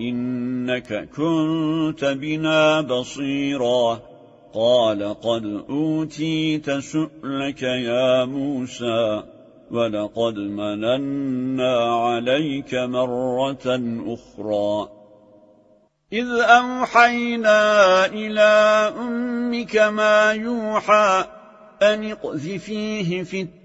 إنك كنت بنا بصيرا. قال قد أوتيت سؤلك يا موسى ولقد مننا عليك مرة أخرى. إذ أوحينا إلى أمك ما يوحى أن اقذفيه في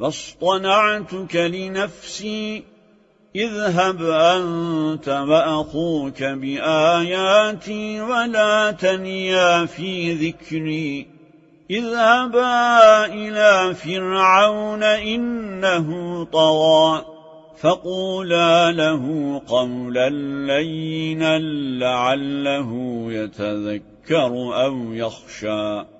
فاصطنعتك لنفسي اذهب أنت وأخوك بآياتي ولا تنيا في ذكري. اذهبا إلى فرعون إنه طوى فقولا له قولا لينا لعله يتذكر أو يخشى.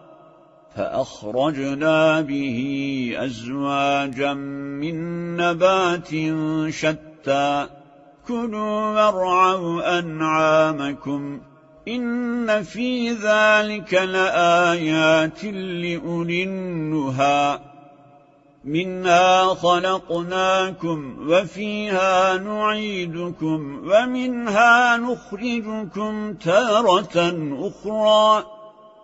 فأخرجنا به أزواجا من نبات شتى. كلوا وارعوا أنعامكم. إن في ذلك لآيات لأولي النهى. منها خلقناكم وفيها نعيدكم ومنها نخرجكم تارة أخرى.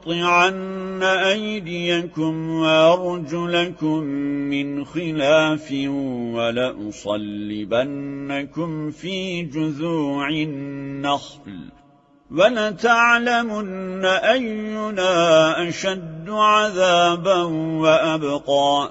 قطعن أيديكم وأرجلكم من خلاف ولأصلبنكم في جذوع النخل ولتعلمن أينا أشد عذابا وأبقى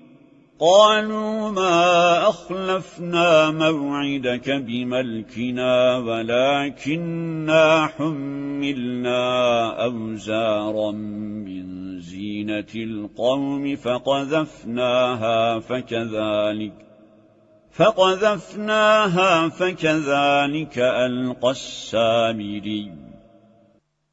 قالوا ما أخلفنا موعدك بملكنا ولكننا حملنا أوزارا من زينة القوم فقذفناها فكذلك فقذفناها فكذلك ألقى السامري.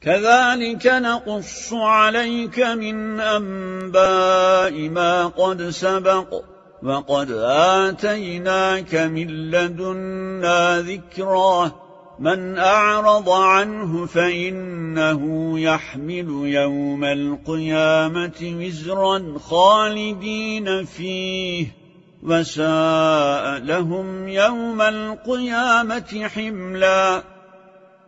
كذلك نقص عليك من أنباء ما قد سبق وقد آتيناك من لدنا ذكراه من أعرض عنه فإنه يحمل يوم القيامة وزرا خالدين فيه. وساء لهم يوم القيامة حملاً.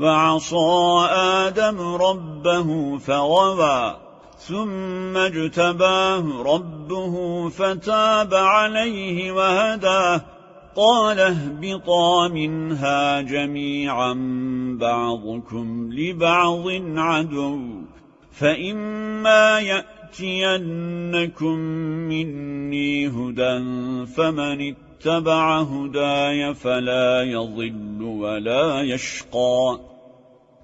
وعصى آدم ربه فغوى ثم اجتباه ربه فتاب عليه وهداه قال اهبطا منها جميعا بعضكم لبعض عدو فإما يأتينكم مني هدى فمن اتبع هداي فلا يضل ولا يشقى.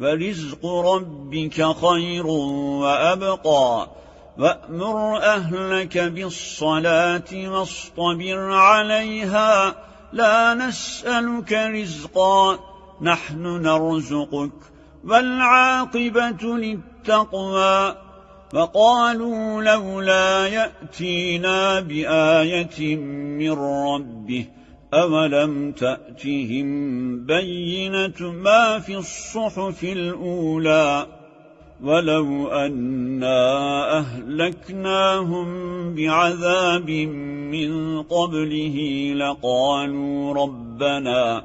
فرزق ربك خير وأبقى. وأمر أهلك بالصلاة واصطبر عليها. لا نسألك رزقا. نحن نرزقك. والعاقبة للتقوى. فقالوا لولا يأتينا بآية من ربه. أولم تأتهم بينة ما في الصحف الأولى ولو أنا أهلكناهم بعذاب من قبله لقالوا ربنا